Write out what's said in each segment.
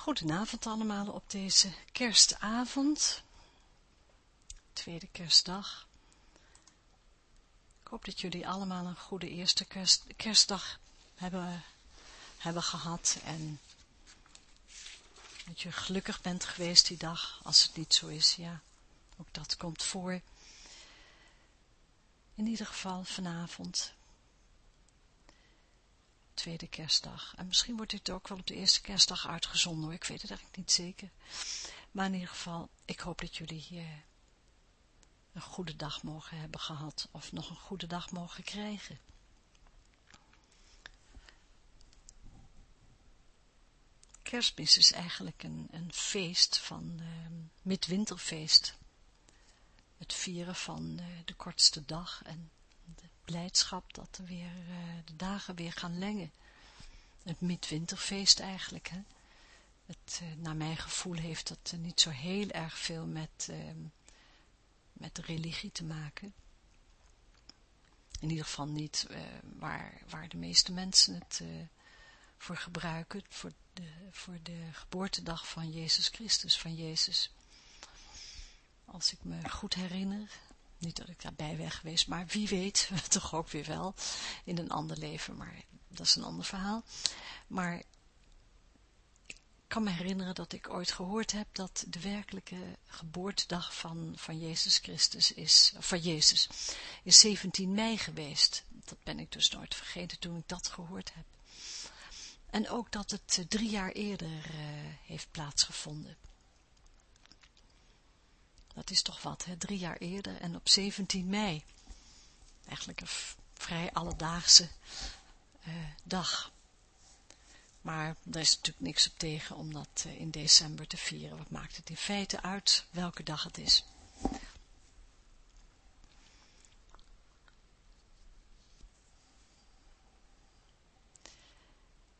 Goedenavond allemaal op deze kerstavond, tweede kerstdag. Ik hoop dat jullie allemaal een goede eerste kerst, kerstdag hebben, hebben gehad en dat je gelukkig bent geweest die dag, als het niet zo is, ja, ook dat komt voor. In ieder geval vanavond tweede kerstdag. En misschien wordt dit ook wel op de eerste kerstdag uitgezonden hoor, ik weet het eigenlijk niet zeker. Maar in ieder geval, ik hoop dat jullie uh, een goede dag mogen hebben gehad, of nog een goede dag mogen krijgen. Kerstmis is eigenlijk een, een feest van uh, midwinterfeest. Het vieren van uh, de kortste dag en blijdschap dat er weer, uh, de dagen weer gaan lengen. Het midwinterfeest eigenlijk, hè. Het, uh, naar mijn gevoel heeft dat uh, niet zo heel erg veel met, ehm, met religie te maken. In ieder geval niet waar, waar de meeste mensen het voor gebruiken, voor de, voor de geboortedag van Jezus Christus, van Jezus. Als ik me goed herinner, niet dat ik daarbij ben geweest, maar wie weet, toch ook weer wel, in een ander leven, maar dat is een ander verhaal. Maar ik kan me herinneren dat ik ooit gehoord heb dat de werkelijke geboortedag van, van Jezus Christus is, van Jezus, is 17 mei geweest. Dat ben ik dus nooit vergeten toen ik dat gehoord heb. En ook dat het eh, drie jaar eerder uh, heeft plaatsgevonden. Dat is toch wat, hè? drie jaar eerder en op 17 mei. Eigenlijk een vrij alledaagse uh, dag. Maar daar is natuurlijk niks op tegen om dat uh, in december te vieren. Wat maakt het in feite uit welke dag het is?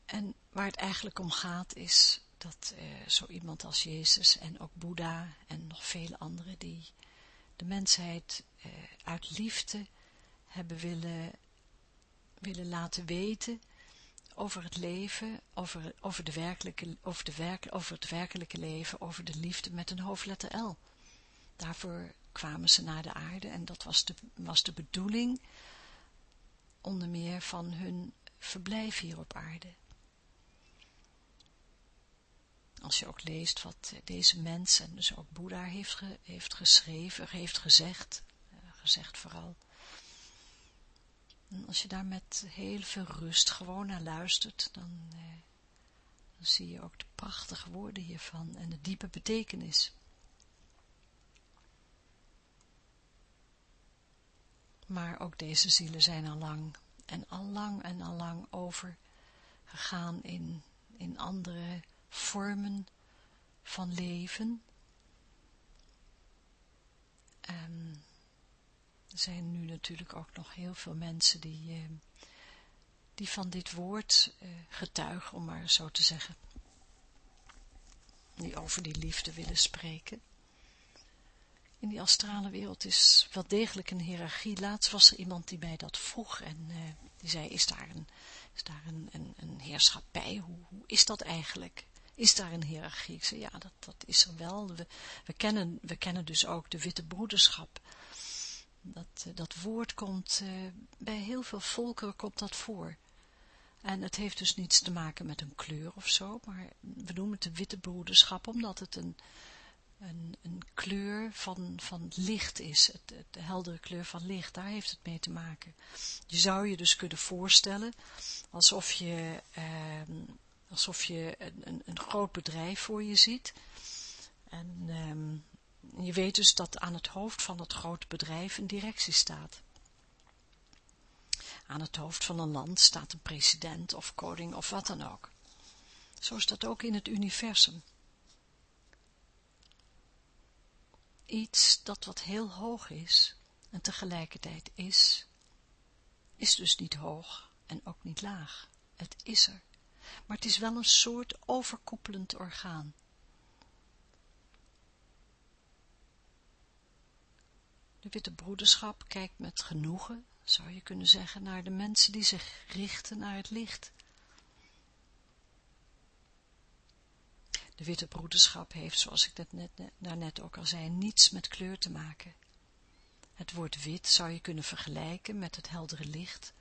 En waar het eigenlijk om gaat is dat uh, zo iemand als Jezus en ook Boeddha en nog vele anderen die de mensheid uh, uit liefde hebben willen, willen laten weten over het leven, over, over, de werkelijke, over, de werk, over het werkelijke leven, over de liefde met een hoofdletter L. Daarvoor kwamen ze naar de aarde en dat was de, was de bedoeling onder meer van hun verblijf hier op aarde. Als je ook leest wat deze mens, en dus ook Boeddha heeft, heeft geschreven, heeft gezegd, uh, gezegd vooral. Als je daar met heel veel rust gewoon naar luistert, dan, uh, dan zie je ook de prachtige woorden hiervan en de diepe betekenis. Maar ook deze zielen zijn al lang en al lang en al lang overgegaan in, in andere vormen van leven. En er zijn nu natuurlijk ook nog heel veel mensen die, uh, die van dit woord uh, getuigen, om maar zo te zeggen. Die over die liefde willen spreken. In die astrale wereld is wel degelijk een hiërarchie. Laatst was er iemand die mij dat vroeg en uh, die zei, is daar een, is daar een, een, een heerschappij? Hoe, hoe is dat eigenlijk? Is daar een hiërarchie? Ik ja, dat, dat is er wel. We, we, kennen, we kennen dus ook de witte broederschap. Dat, eh, dat woord komt, uh, bij heel veel volkeren komt dat voor. En het heeft dus niets te maken met een kleur of zo, maar we noemen het de witte broederschap, omdat het een, een, een kleur van, van licht is, het, de heldere kleur van licht, daar heeft het mee te maken. Je zou je dus kunnen voorstellen, alsof je... Uh, alsof je een, een, groot bedrijf voor je ziet. En um, je weet dus dat aan het hoofd van dat grote bedrijf een directie staat. Aan het hoofd van een land staat een president of koning of wat dan ook. Zo is dat ook in het universum. Iets dat wat heel hoog is en tegelijkertijd is, is dus niet hoog en ook niet laag. Het is er maar het is wel een soort overkoepelend orgaan. De witte broederschap kijkt met genoegen, zou je kunnen zeggen, naar de mensen die zich richten naar het licht. De witte broederschap heeft, zoals ik dat net, daarnet ook al zei, niets met kleur te maken. Het woord wit zou je kunnen vergelijken met het heldere licht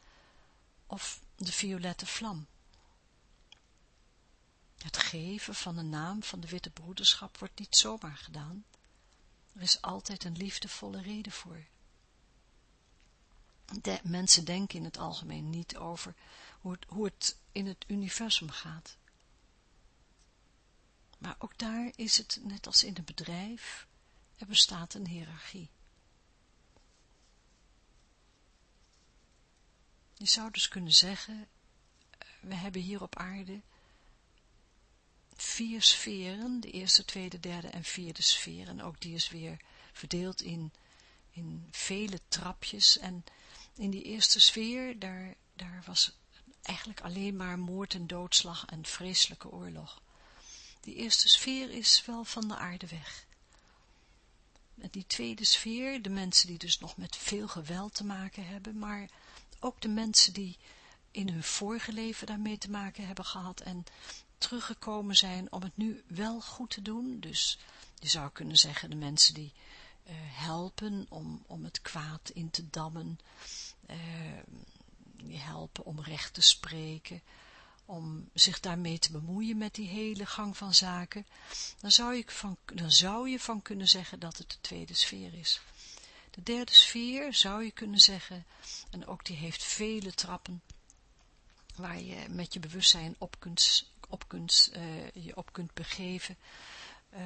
of de violette vlam. Het geven van de naam van de witte broederschap wordt niet zomaar gedaan. Er is altijd een liefdevolle reden voor. De, mensen denken in het algemeen niet over hoe het, hoe het in het universum gaat. Maar ook daar is het, net als in een bedrijf, er bestaat een hiërarchie. Je zou dus kunnen zeggen, we hebben hier op aarde vier sferen, de eerste, tweede, derde en vierde sfeer, en ook die is weer verdeeld in, in vele trapjes, en in die eerste sfeer, daar, daar was eigenlijk alleen maar moord en doodslag en vreselijke oorlog. Die eerste sfeer is wel van de aarde weg. En die tweede sfeer, de mensen die dus nog met veel geweld te maken hebben, maar ook de mensen die in hun vorige leven daarmee te maken hebben gehad en teruggekomen zijn om het nu wel goed te doen. Dus je zou kunnen zeggen de mensen die uh, helpen om, om het kwaad in te dammen, uh, die helpen om recht te spreken, om zich daarmee te bemoeien met die hele gang van zaken, dan zou, je van, dan zou je van kunnen zeggen dat het de tweede sfeer is. De derde sfeer zou je kunnen zeggen, en ook die heeft vele trappen, waar je met je bewustzijn op kunt, op kunt, uh, je op kunt begeven.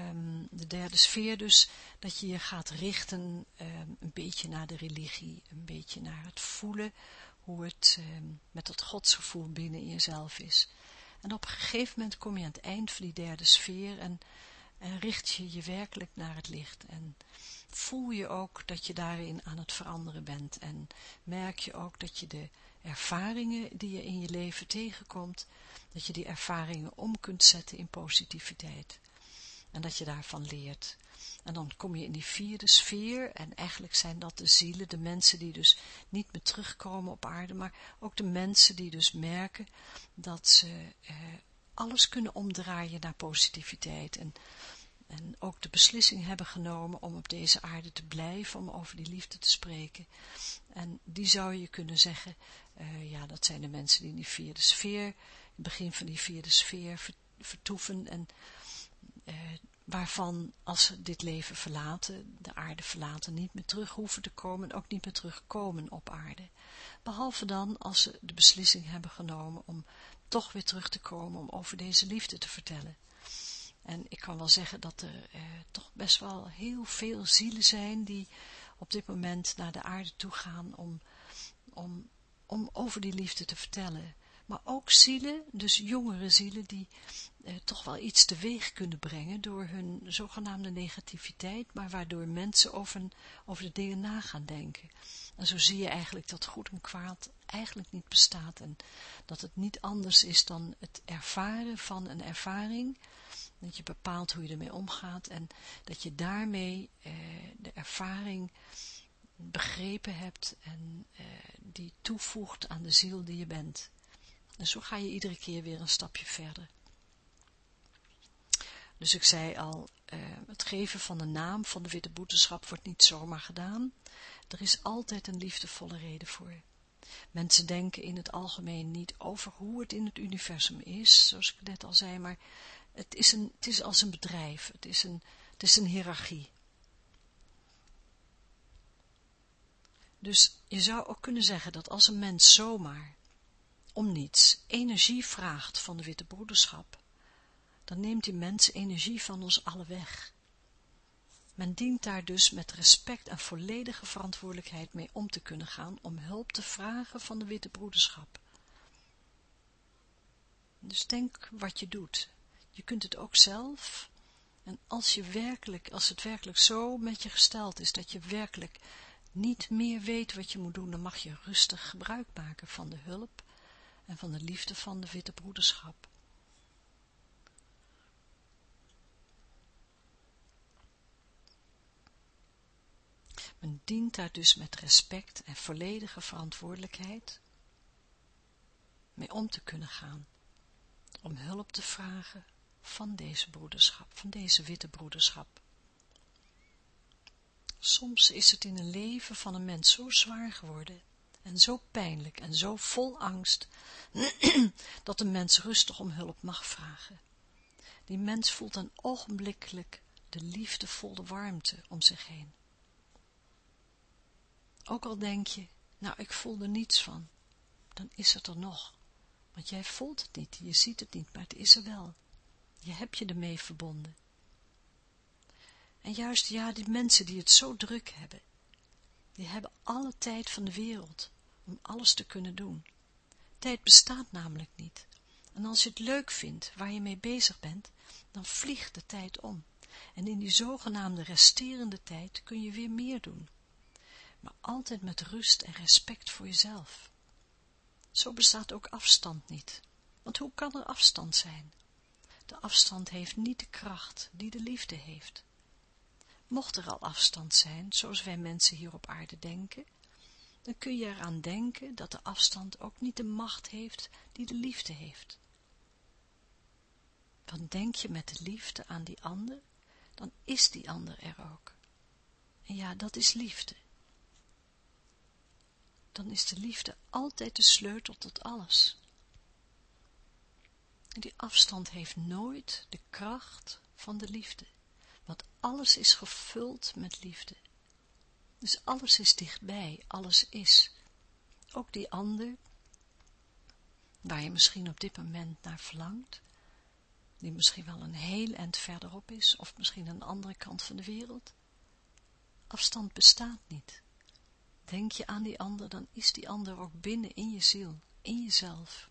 Um, de derde sfeer dus, dat je je gaat richten um, een beetje naar de religie, een beetje naar het voelen, hoe het um, met dat godsgevoel binnen jezelf is. En op een gegeven moment kom je aan het eind van die derde sfeer en, en richt je je werkelijk naar het licht. En voel je ook dat je daarin aan het veranderen bent en merk je ook dat je de ervaringen die je in je leven tegenkomt, dat je die ervaringen om kunt zetten in positiviteit. En dat je daarvan leert. En dan kom je in die vierde sfeer en eigenlijk zijn dat de zielen, de mensen die dus niet meer terugkomen op aarde, maar ook de mensen die dus merken dat ze eh, alles kunnen omdraaien naar positiviteit en, en ook de beslissing hebben genomen om op deze aarde te blijven, om over die liefde te spreken. En die zou je kunnen zeggen, uh, ja, dat zijn de mensen die in die vierde sfeer, in het begin van die vierde sfeer vertoeven en uh, waarvan als ze dit leven verlaten, de aarde verlaten, niet meer terug hoeven te komen en ook niet meer terugkomen op aarde. Behalve dan als ze de beslissing hebben genomen om toch weer terug te komen om over deze liefde te vertellen. En ik kan wel zeggen dat er eh, toch best wel heel veel zielen zijn die op dit moment naar de aarde toe gaan om, om, om over die liefde te vertellen maar ook zielen, dus jongere zielen, die eh, toch wel iets teweeg kunnen brengen door hun zogenaamde negativiteit, maar waardoor mensen over, over de dingen na gaan denken. En zo zie je eigenlijk dat goed en kwaad eigenlijk niet bestaat en dat het niet anders is dan het ervaren van een ervaring, dat je bepaalt hoe je ermee omgaat en dat je daarmee eh, de ervaring begrepen hebt en eh, die toevoegt aan de ziel die je bent. En zo ga je iedere keer weer een stapje verder. Dus ik zei al, uh, het geven van de naam van de witte boeteschap wordt niet zomaar gedaan. Er is altijd een liefdevolle reden voor. Mensen denken in het algemeen niet over hoe het in het universum is, zoals ik net al zei, maar het is, een, het is als een bedrijf, het is een, het is een hiërarchie. Dus je zou ook kunnen zeggen dat als een mens zomaar om niets energie vraagt van de witte broederschap, dan neemt die mens energie van ons allen weg. Men dient daar dus met respect en volledige verantwoordelijkheid mee om te kunnen gaan om hulp te vragen van de witte broederschap. Dus denk wat je doet. Je kunt het ook zelf. En als je werkelijk, als het werkelijk zo met je gesteld is, dat je werkelijk niet meer weet wat je moet doen, dan mag je rustig gebruik maken van de hulp en van de liefde van de witte broederschap. Men dient daar dus met respect en volledige verantwoordelijkheid mee om te kunnen gaan, om hulp te vragen van deze broederschap, van deze witte broederschap. Soms is het in een leven van een mens zo zwaar geworden en zo pijnlijk en zo vol angst, dat een mens rustig om hulp mag vragen. Die mens voelt dan ogenblikkelijk de liefdevolle warmte om zich heen. Ook al denk je, nou ik voel er niets van, dan is het er nog. Want jij voelt het niet, je ziet het niet, maar het is er wel. Je hebt je ermee verbonden. En juist, ja, die mensen die het zo druk hebben, die hebben alle tijd van de wereld om alles te kunnen doen. Tijd bestaat namelijk niet. En als je het leuk vindt waar je mee bezig bent, dan vliegt de tijd om. En in die zogenaamde resterende tijd kun je weer meer doen. Maar altijd met rust en respect voor jezelf. Zo bestaat ook afstand niet. Want hoe kan er afstand zijn? De afstand heeft niet de kracht die de liefde heeft. Mocht er al afstand zijn, zoals wij mensen hier op aarde denken, dan kun je eraan denken dat de afstand ook niet de macht heeft die de liefde heeft. Want denk je met de liefde aan die ander, dan is die ander er ook. En ja, dat is liefde. Dan is de liefde altijd de sleutel tot alles. Die afstand heeft nooit de kracht van de liefde, alles is gevuld met liefde. Dus alles is dichtbij, alles is. Ook die ander, waar je misschien op dit moment naar verlangt, die misschien wel een heel eind verderop is, of misschien aan de andere kant van de wereld. Afstand bestaat niet. Denk je aan die ander, dan is die ander ook binnen in je ziel, in jezelf.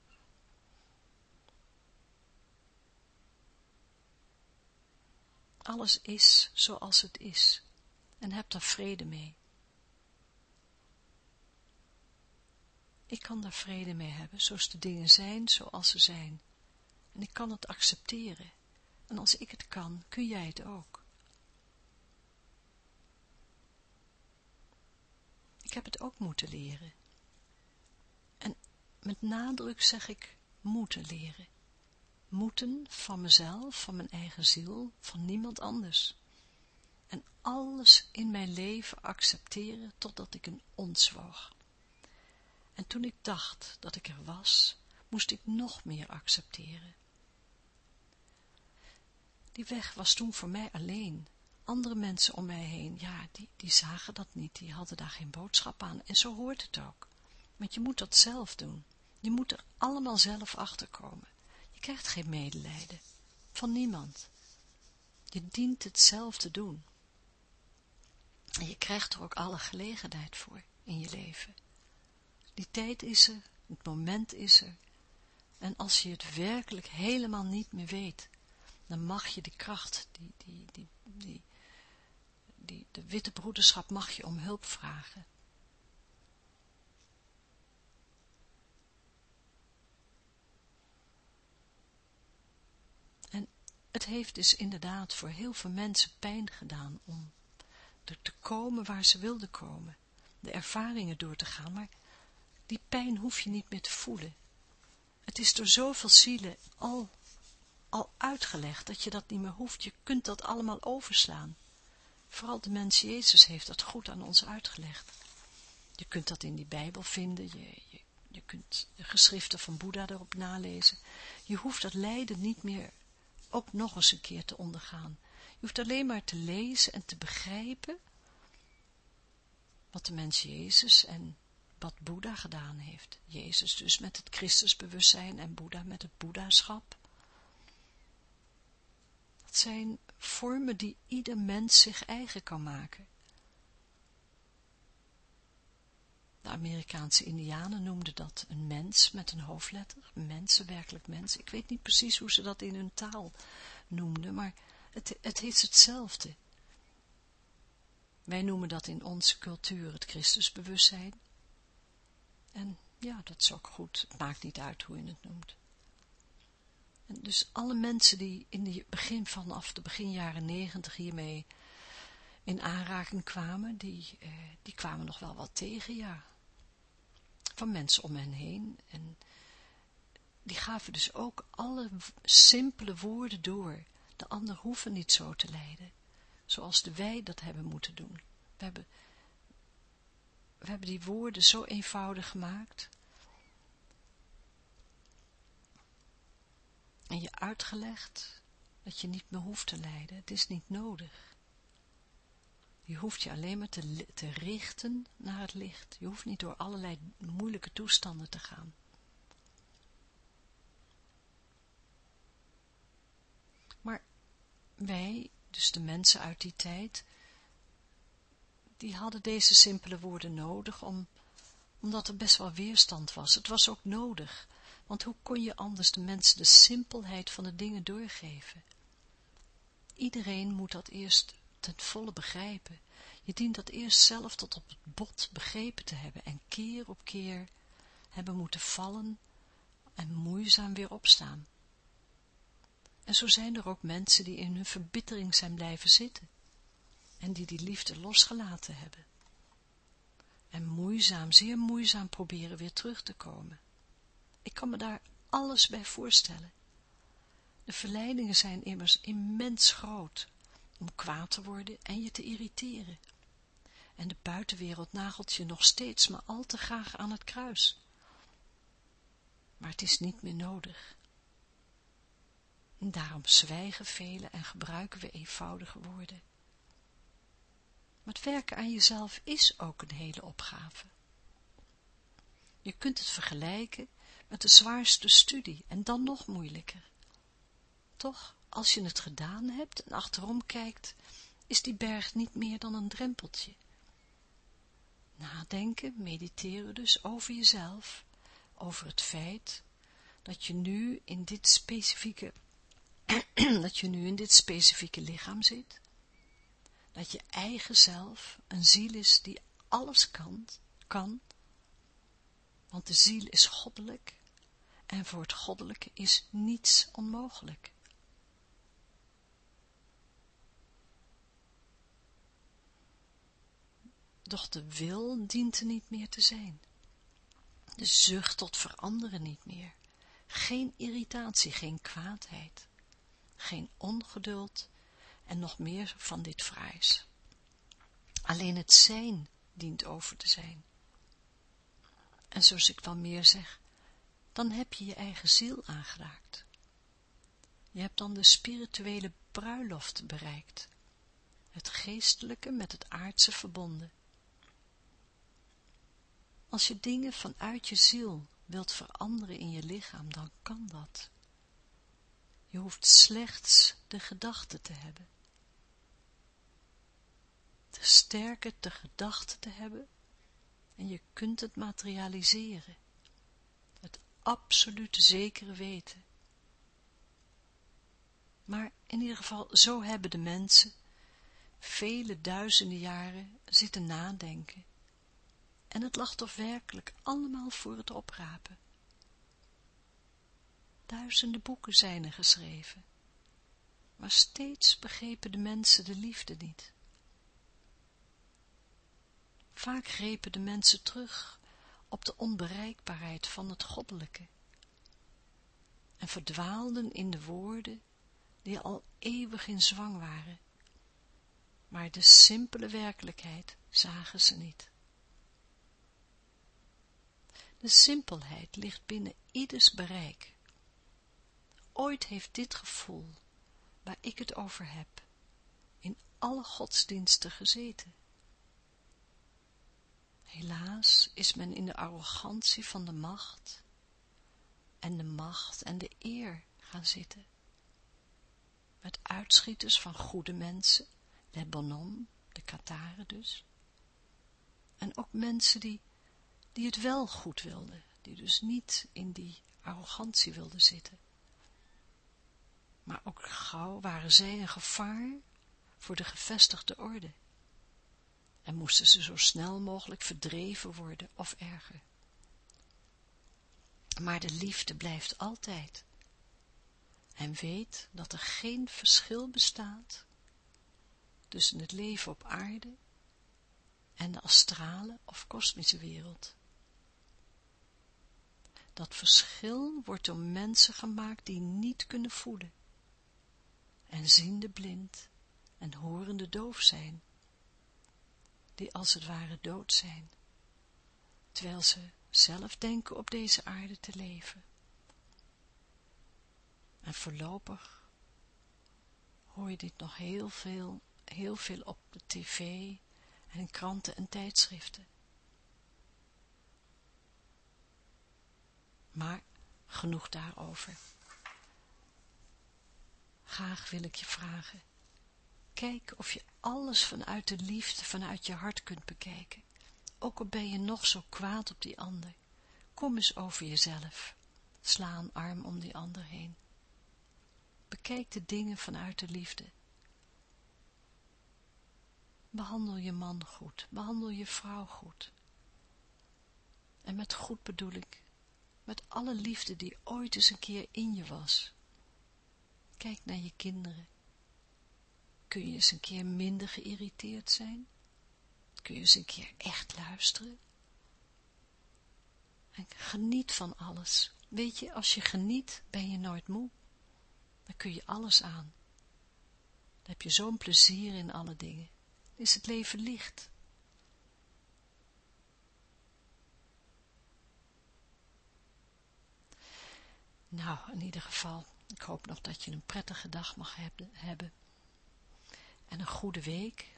Alles is zoals het is en heb daar vrede mee. Ik kan daar vrede mee hebben, zoals de dingen zijn, zoals ze zijn. En ik kan het accepteren. En als ik het kan, kun jij het ook. Ik heb het ook moeten leren. En met nadruk zeg ik moeten leren. Moeten van mezelf, van mijn eigen ziel, van niemand anders. En alles in mijn leven accepteren totdat ik een ontzwoog. En toen ik dacht dat ik er was, moest ik nog meer accepteren. Die weg was toen voor mij alleen. Andere mensen om mij heen, ja, die, die zagen dat niet, die hadden daar geen boodschap aan. En zo hoort het ook. Want je moet dat zelf doen. Je moet er allemaal zelf achter komen. Krijgt geen medelijden. Van niemand. Je dient het zelf te doen. En je krijgt er ook alle gelegenheid voor in je leven. Die tijd is er, het moment is er. En als je het werkelijk helemaal niet meer weet, dan mag je de kracht, die, die, die, die, de witte broederschap mag je om hulp vragen. En het heeft dus inderdaad voor heel veel mensen pijn gedaan om er te komen waar ze wilden komen, de ervaringen door te gaan, maar die pijn hoef je niet meer te voelen. Het is door zoveel zielen al, al uitgelegd dat je dat niet meer hoeft. Je kunt dat allemaal overslaan. Vooral de mens Jezus heeft dat goed aan ons uitgelegd. Je kunt dat in die Bijbel vinden, je, je, je kunt de geschriften van Boeddha erop nalezen. Je hoeft dat lijden niet meer ook nog eens een keer te ondergaan. Je hoeft alleen maar te lezen en te begrijpen wat de mens Jezus en wat Boeddha gedaan heeft. Jezus dus met het Christusbewustzijn en Boeddha met het Boeddhaschap. Dat zijn vormen die ieder mens zich eigen kan maken. De Amerikaanse indianen noemden dat een mens met een hoofdletter, mensen, werkelijk mens. Ik weet niet precies hoe ze dat in hun taal noemden, maar het, het is hetzelfde. Wij noemen dat in onze cultuur het Christusbewustzijn. En ja, dat is ook goed. Het maakt niet uit hoe je het noemt. Dus alle mensen die in het begin vanaf de begin jaren negentig hiermee in aanraking kwamen, die, eh, die kwamen nog wel wat tegen, ja. Van mensen om hen heen. En die gaven dus ook alle simpele woorden door. De ander hoeven niet zo te lijden, zoals de wij dat hebben moeten doen. We hebben, we hebben die woorden zo eenvoudig gemaakt. En je uitgelegd dat je niet meer hoeft te lijden. Het is niet nodig. Je hoeft je alleen maar te, te richten naar het licht. Je hoeft niet door allerlei moeilijke toestanden te gaan. Maar wij, dus de mensen uit die tijd, die hadden deze simpele woorden nodig, om, omdat er best wel weerstand was. Het was ook nodig, want hoe kon je anders de mensen de simpelheid van de dingen doorgeven? Iedereen moet dat eerst ten volle begrijpen. Je dient dat eerst zelf tot op het bot begrepen te hebben en keer op keer hebben moeten vallen en moeizaam weer opstaan. En zo zijn er ook mensen die in hun verbittering zijn blijven zitten en die die liefde losgelaten hebben. En moeizaam, zeer moeizaam proberen weer terug te komen. Ik kan me daar alles bij voorstellen. De verleidingen zijn immers immens groot om kwaad te worden en je te irriteren. En de buitenwereld nagelt je nog steeds maar al te graag aan het kruis. Maar het is niet meer nodig. En daarom zwijgen velen en gebruiken we eenvoudige woorden. Maar het werken aan jezelf is ook een hele opgave. Je kunt het vergelijken met de zwaarste studie en dan nog moeilijker. Toch, als je het gedaan hebt en achterom kijkt, is die berg niet meer dan een drempeltje. Nadenken, mediteren dus over jezelf, over het feit dat je nu in dit specifieke dat je nu in dit specifieke lichaam zit, dat je eigen zelf een ziel is die alles kan, kan, want de ziel is goddelijk en voor het goddelijke is niets onmogelijk. Doch de wil dient er niet meer te zijn. De zucht tot veranderen niet meer. Geen irritatie, geen kwaadheid geen ongeduld en nog meer van dit fraais. Alleen het zijn dient over te zijn. En zoals ik wel meer zeg, dan heb je je eigen ziel aangeraakt. Je hebt dan de spirituele bruiloft bereikt, het geestelijke met het aardse verbonden. Als je dingen vanuit je ziel wilt veranderen in je lichaam, dan kan dat. Je hoeft slechts de gedachte te hebben. Te sterker de gedachte te hebben en je kunt het materialiseren. Het absolute zekere weten. Maar in ieder geval, zo hebben de mensen vele duizenden jaren zitten nadenken. En het lag toch werkelijk allemaal voor het oprapen. Duizenden boeken zijn er geschreven, maar steeds begrepen de mensen de liefde niet. Vaak grepen de mensen terug op de onbereikbaarheid van het goddelijke en verdwaalden in de woorden die al eeuwig in zwang waren, maar de simpele werkelijkheid zagen ze niet. De simpelheid ligt binnen ieders bereik. Ooit heeft dit gevoel, waar ik het over heb, in alle godsdiensten gezeten. Helaas is men in de arrogantie van de macht en de macht en de eer gaan zitten. Met uitschieters van goede mensen, de bonhomme, de Kataren dus. En ook mensen die, die het wel goed wilden, die dus niet in die arrogantie wilden zitten maar ook gauw waren zij een gevaar voor de gevestigde orde en moesten ze zo snel mogelijk verdreven worden of erger. Maar de liefde blijft altijd en weet dat er geen verschil bestaat tussen het leven op aarde en de astrale of kosmische wereld. Dat verschil wordt door mensen gemaakt die niet kunnen voelen. En ziende blind en horende doof zijn. Die als het ware dood zijn. Terwijl ze zelf denken op deze aarde te leven. En voorlopig hoor je dit nog heel veel, heel veel op de tv en kranten en tijdschriften. Maar genoeg daarover. Graag wil ik je vragen, kijk of je alles vanuit de liefde, vanuit je hart kunt bekijken. Ook al ben je nog zo kwaad op die ander, kom eens over jezelf. Sla een arm om die ander heen. Bekijk de dingen vanuit de liefde. Behandel je man goed, behandel je vrouw goed. En met goed bedoel ik, met alle liefde die ooit eens een keer in je was. Kijk naar je kinderen. Kun je eens een keer minder geïrriteerd zijn? Kun je eens een keer echt luisteren? En geniet van alles. Weet je, als je geniet, ben je nooit moe. Dan kun je alles aan. Dan heb je zo'n plezier in alle dingen. Dan is het leven licht. Nou, in ieder geval, ik hoop nog dat je een prettige dag mag hebben. En een goede week.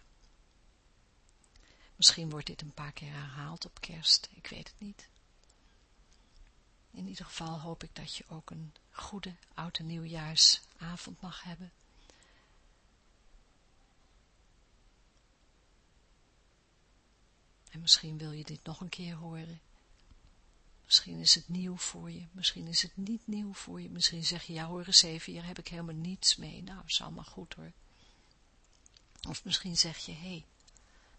Misschien wordt dit een paar keer herhaald op kerst, ik weet het niet. In ieder geval hoop ik dat je ook een goede oude nieuwjaarsavond mag hebben. En misschien wil je dit nog een keer horen. Misschien is het nieuw voor je, misschien is het niet nieuw voor je. Misschien zeg je, ja hoor eens even, hier heb ik helemaal niets mee. Nou, is allemaal goed hoor. Of misschien zeg je, hé, hey,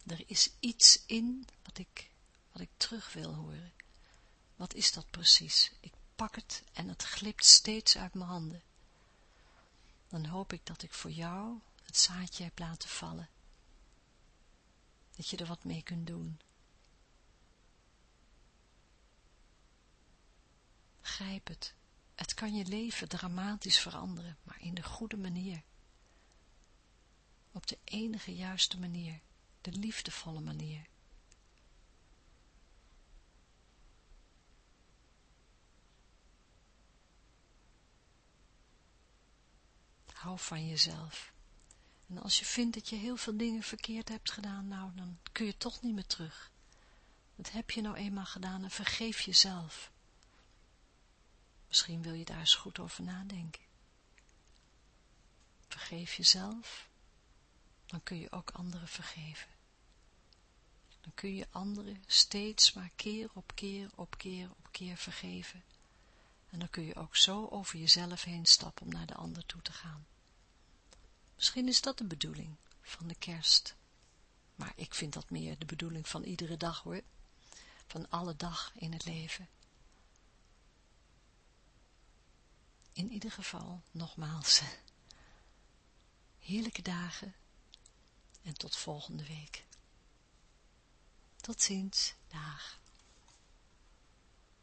er is iets in wat ik, wat ik terug wil horen. Wat is dat precies? Ik pak het en het glipt steeds uit mijn handen. Dan hoop ik dat ik voor jou het zaadje heb laten vallen. Dat je er wat mee kunt doen. Grijp het. Het kan je leven dramatisch veranderen, maar in de goede manier. Op de enige juiste manier, de liefdevolle manier. Hou van jezelf. En als je vindt dat je heel veel dingen verkeerd hebt gedaan, nou, dan kun je toch niet meer terug. Dat heb je nou eenmaal gedaan en vergeef jezelf. Misschien wil je daar eens goed over nadenken. Vergeef jezelf, dan kun je ook anderen vergeven. Dan kun je anderen steeds maar keer op keer op keer op keer vergeven. En dan kun je ook zo over jezelf heen stappen om naar de ander toe te gaan. Misschien is dat de bedoeling van de kerst. Maar ik vind dat meer de bedoeling van iedere dag hoor. Van alle dag in het leven. In ieder geval, nogmaals, heerlijke dagen en tot volgende week. Tot ziens, dag.